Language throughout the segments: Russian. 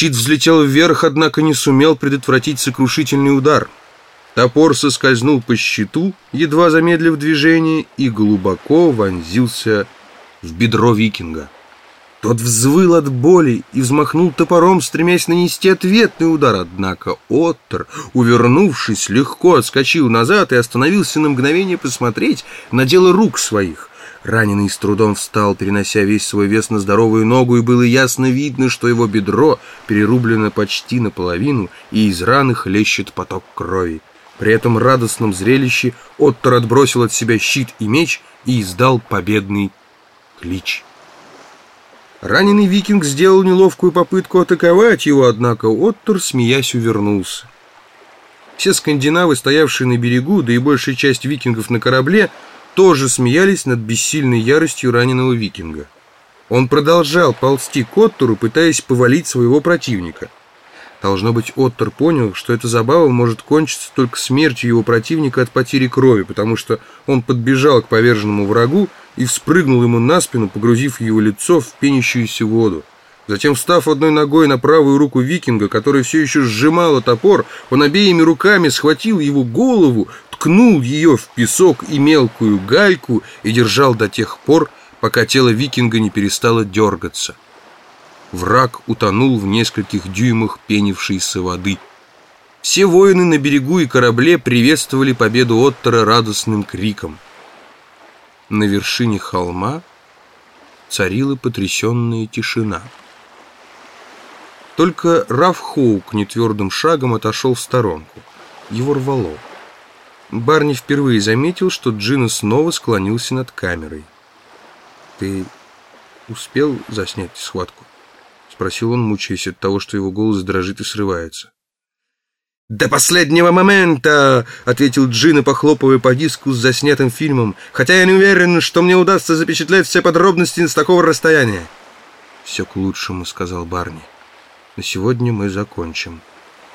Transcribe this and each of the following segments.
Щит взлетел вверх, однако не сумел предотвратить сокрушительный удар. Топор соскользнул по щиту, едва замедлив движение, и глубоко вонзился в бедро викинга. Тот взвыл от боли и взмахнул топором, стремясь нанести ответный удар. Однако Оттер, увернувшись, легко отскочил назад и остановился на мгновение посмотреть на дело рук своих. Раненый с трудом встал, перенося весь свой вес на здоровую ногу, и было ясно видно, что его бедро перерублено почти наполовину, и из раны хлещет поток крови. При этом радостном зрелище Оттер отбросил от себя щит и меч и издал победный клич. Раненый викинг сделал неловкую попытку атаковать его, однако Оттер, смеясь, увернулся. Все скандинавы, стоявшие на берегу, да и большая часть викингов на корабле, тоже смеялись над бессильной яростью раненого викинга. Он продолжал ползти к Оттору, пытаясь повалить своего противника. Должно быть, Оттор понял, что эта забава может кончиться только смертью его противника от потери крови, потому что он подбежал к поверженному врагу и вспрыгнул ему на спину, погрузив его лицо в пенящуюся воду. Затем, встав одной ногой на правую руку викинга, который все еще сжимала топор, он обеими руками схватил его голову, ткнул ее в песок и мелкую гальку и держал до тех пор, пока тело викинга не перестало дергаться. Враг утонул в нескольких дюймах пенившейся воды. Все воины на берегу и корабле приветствовали победу Оттера радостным криком. На вершине холма царила потрясенная тишина. Только Раф Хоук нетвердым шагом отошел в сторонку. Его рвало. Барни впервые заметил, что Джина снова склонился над камерой. «Ты успел заснять схватку?» Спросил он, мучаясь от того, что его голос дрожит и срывается. «До последнего момента!» — ответил Джина, похлопывая по диску с заснятым фильмом. «Хотя я не уверен, что мне удастся запечатлеть все подробности с такого расстояния». «Все к лучшему», — сказал Барни. «На сегодня мы закончим».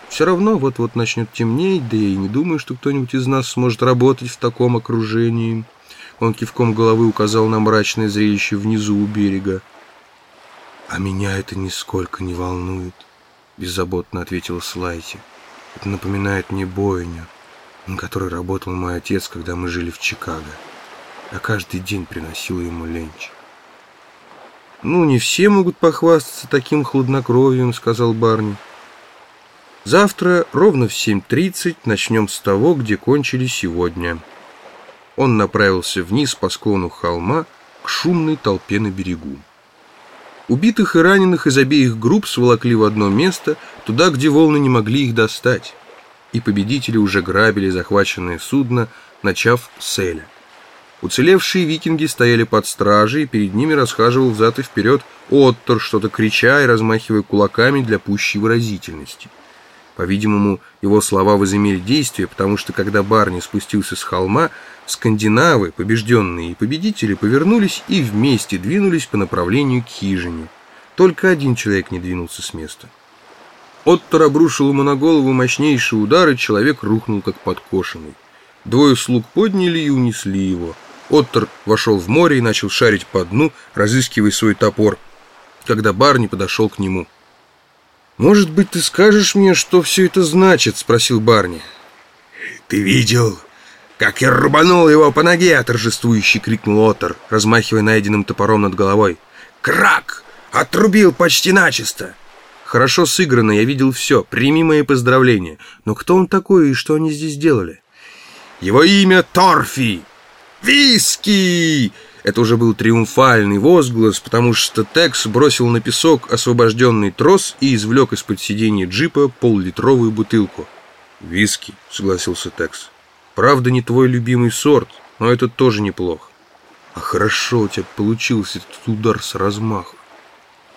Все равно вот-вот начнет темнеть, да я и не думаю, что кто-нибудь из нас сможет работать в таком окружении. Он кивком головы указал на мрачное зрелище внизу у берега. «А меня это нисколько не волнует», — беззаботно ответила Слайти. «Это напоминает мне бойню, на которой работал мой отец, когда мы жили в Чикаго. Я каждый день приносила ему ленч». «Ну, не все могут похвастаться таким хладнокровием», — сказал Барни. «Завтра ровно в 7.30 начнем с того, где кончили сегодня». Он направился вниз по склону холма к шумной толпе на берегу. Убитых и раненых из обеих групп сволокли в одно место, туда, где волны не могли их достать. И победители уже грабили захваченное судно, начав с Эля. Уцелевшие викинги стояли под стражей, и перед ними расхаживал взад и вперед Оттор, что-то крича и размахивая кулаками для пущей выразительности. По-видимому, его слова возымели действие, потому что когда Барни спустился с холма, скандинавы, побежденные и победители, повернулись и вместе двинулись по направлению к хижине. Только один человек не двинулся с места. Оттор обрушил ему на голову мощнейший удар, и человек рухнул, как подкошенный. Двое слуг подняли и унесли его. Оттор вошел в море и начал шарить по дну, разыскивая свой топор, когда Барни подошел к нему. «Может быть, ты скажешь мне, что все это значит?» — спросил Барни. «Ты видел, как я рубанул его по ноге?» — торжествующе крикнул Оттер, размахивая найденным топором над головой. «Крак! Отрубил почти начисто!» «Хорошо сыграно, я видел все. Прими мои поздравления. Но кто он такой и что они здесь делали?» «Его имя Торфи! Виски!» Это уже был триумфальный возглас, потому что Текс бросил на песок освобожденный трос и извлек из-под сиденья джипа поллитровую бутылку. «Виски», — согласился Текс. «Правда, не твой любимый сорт, но это тоже неплохо. А хорошо у тебя получился этот удар с размаху».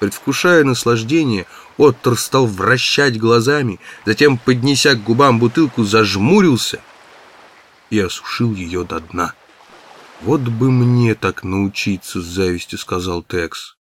Предвкушая наслаждение, Оттер стал вращать глазами, затем, поднеся к губам бутылку, зажмурился и осушил ее до дна. «Вот бы мне так научиться с завистью», — сказал Текс.